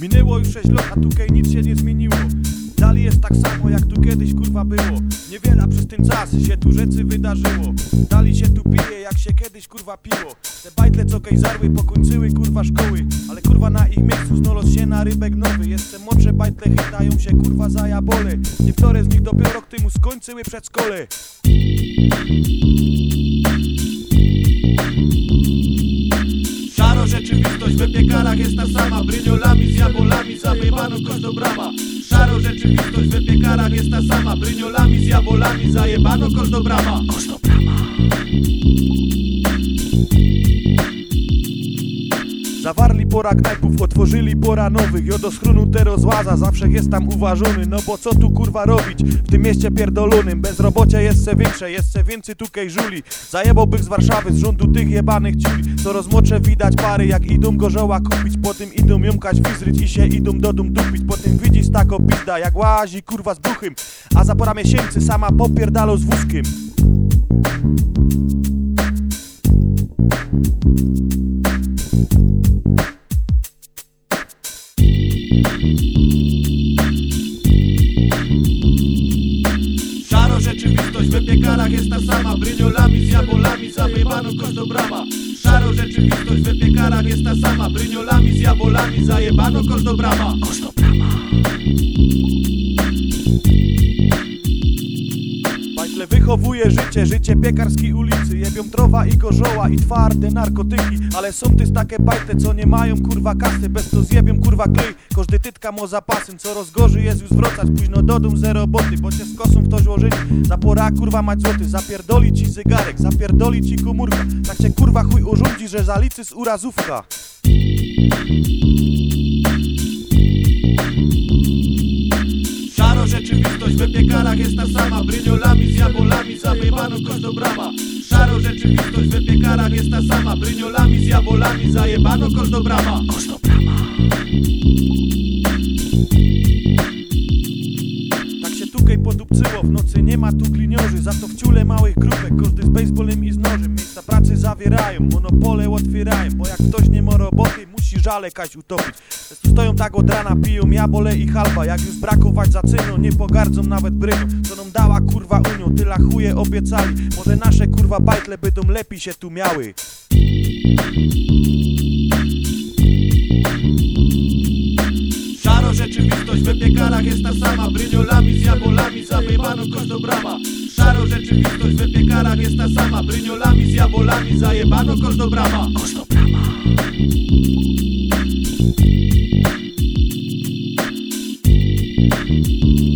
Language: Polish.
Minęło już 6 lat, a tutaj nic się nie zmieniło Dalej jest tak samo jak tu kiedyś kurwa było. Niewiele przez ten czas się tu rzeczy wydarzyło. Dalej się tu pije jak się kiedyś kurwa piło. Te bajtle co kejzarły pokończyły kurwa szkoły. Ale kurwa na ich miejscu znalazł się na rybek nowy. Jeszcze młodsze bajtle chytają się kurwa za jabole. Niektóre z nich dopiero rok temu skończyły przedszkole. Szaro rzeczywistość we piekarach jest ta sama. Bryniolami z jabolami zajebano kość do brama Szaro rzeczywistość we piekarach jest ta sama. Bryniolami z jabolami zajebano kość do brama. Kość do brama pora knajpów, otworzyli pora nowych. Jo do schronu te rozłaza, zawsze jest tam uważony. No bo co tu kurwa robić? W tym mieście pierdolonym. Bezrobocie jest se większe, jest se więcej tukej żuli Zajebałbych z Warszawy, z rządu tych jebanych ciuli. Coraz młodsze widać pary, jak idą gorzoła kupić. Potem idą jąkać wizryć i się idą do dum dupić. Potem widzisz tako pizda, jak łazi kurwa z bruchym. A za pora miesięcy sama popierdalo z wózkiem Bryniolami z jabolami zajebano kość do brama. Szaro rzeczywistość we piekarach jest ta sama. Bryniolami z jabolami zajebano kość do Bajtle wychowuje życie, życie piekarskiej ulicy. Jebią trowa i gorzoła i twarde narkotyki. Ale są też takie bajtle, co nie mają kurwa kasy. Bez to zjebią kurwa klej, każdy tytka mo zapasem Co rozgorzy jest już wracać, późno do dum ze roboty Bo cię z kosą w to złożyli, za pora kurwa mać złoty. Zapierdoli ci zegarek, zapierdoli ci komórka. Tak cię kurwa chuj urządzi, że zalicy z urazówka rzeczywistość we piekarach jest ta sama? Bryniolami z jabolami zajebano kość do brama. Szaro rzeczywistość we piekarach jest ta sama. Bryniolami z jabolami zajebano kość do brama. Kość do brama. Tak się tukej podupcyło, w nocy nie ma tu gliniarzy. Za to w ciule małych grupek, każdy z baseballem i z nożem. Miejsca pracy zawierają, monopole otwierają Bo jak ktoś nie ma roboty, żale kaś utopić stoją tak od rana, piją jabole i halba Jak już brakować zaczyną, nie pogardzą nawet brynią Co nam dała kurwa Unią, tyle chuje obiecali. Może nasze kurwa bajtle będą lepiej się tu miały. Szaro rzeczywistość we piekarach jest ta sama. Bryniolami z jabolami zajebano kość do brama. Szaro rzeczywistość we piekarach jest ta sama. Bryniolami z jabolami zajebano kość do brama. Kość do brama thank you